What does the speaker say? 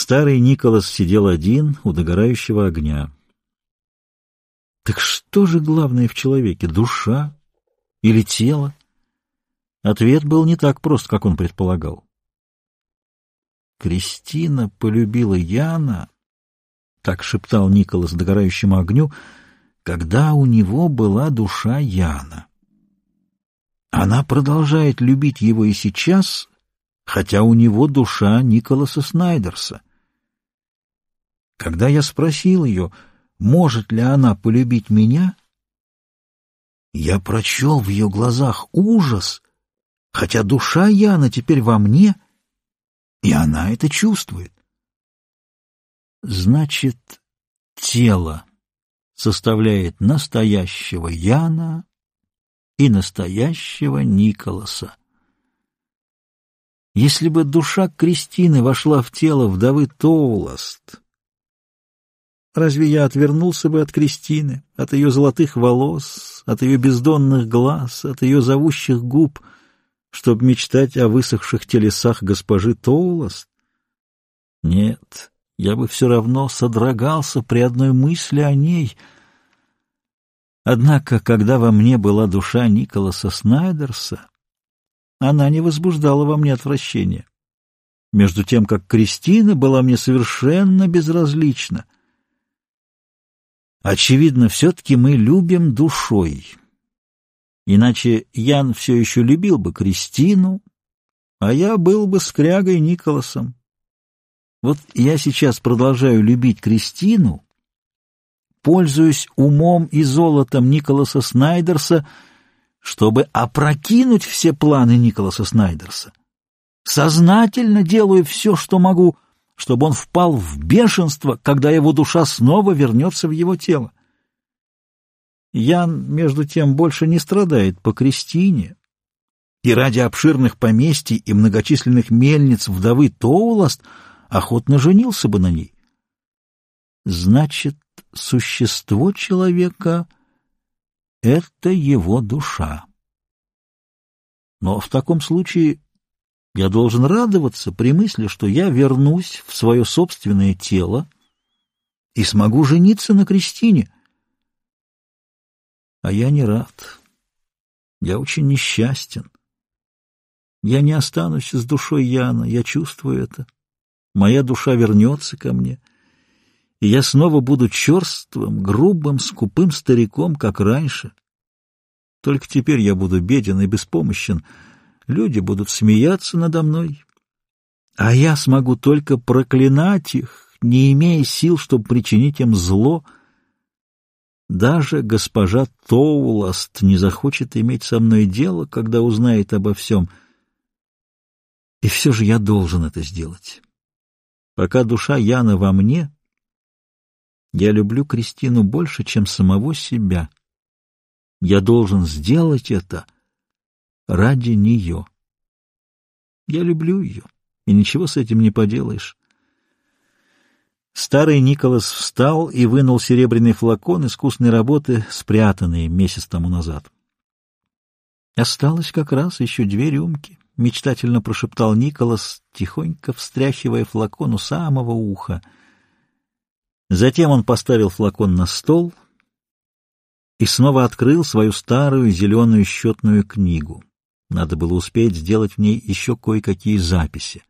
Старый Николас сидел один у догорающего огня. Так что же главное в человеке, душа или тело? Ответ был не так прост, как он предполагал. Кристина полюбила Яна, так шептал Николас догорающему огню, когда у него была душа Яна. Она продолжает любить его и сейчас, хотя у него душа Николаса Снайдерса. Когда я спросил ее, может ли она полюбить меня, я прочел в ее глазах ужас, хотя душа Яна теперь во мне, и она это чувствует. Значит, тело составляет настоящего Яна и настоящего Николаса. Если бы душа Кристины вошла в тело вдовы Тоуласт, разве я отвернулся бы от Кристины, от ее золотых волос, от ее бездонных глаз, от ее зовущих губ, чтобы мечтать о высохших телесах госпожи Тоуласт? Нет, я бы все равно содрогался при одной мысли о ней. Однако, когда во мне была душа Николаса Снайдерса, она не возбуждала во мне отвращения. Между тем, как Кристина была мне совершенно безразлична. Очевидно, все-таки мы любим душой. Иначе Ян все еще любил бы Кристину, а я был бы скрягой Николасом. Вот я сейчас продолжаю любить Кристину, пользуюсь умом и золотом Николаса Снайдерса, чтобы опрокинуть все планы Николаса Снайдерса. Сознательно делаю все, что могу, чтобы он впал в бешенство, когда его душа снова вернется в его тело. Ян, между тем, больше не страдает по Кристине, и ради обширных поместий и многочисленных мельниц вдовы Тоуласт — охотно женился бы на ней. Значит, существо человека — это его душа. Но в таком случае я должен радоваться при мысли, что я вернусь в свое собственное тело и смогу жениться на Кристине. А я не рад. Я очень несчастен. Я не останусь с душой Яна, я чувствую это моя душа вернется ко мне, и я снова буду черствым, грубым, скупым стариком, как раньше. Только теперь я буду беден и беспомощен, люди будут смеяться надо мной, а я смогу только проклинать их, не имея сил, чтобы причинить им зло. Даже госпожа Тоуласт не захочет иметь со мной дело, когда узнает обо всем. И все же я должен это сделать. Пока душа Яна во мне, я люблю Кристину больше, чем самого себя. Я должен сделать это ради нее. Я люблю ее, и ничего с этим не поделаешь. Старый Николас встал и вынул серебряный флакон искусной работы, спрятанный месяц тому назад. Осталось как раз еще две рюмки мечтательно прошептал Николас, тихонько встряхивая флакон у самого уха. Затем он поставил флакон на стол и снова открыл свою старую зеленую счетную книгу. Надо было успеть сделать в ней еще кое-какие записи.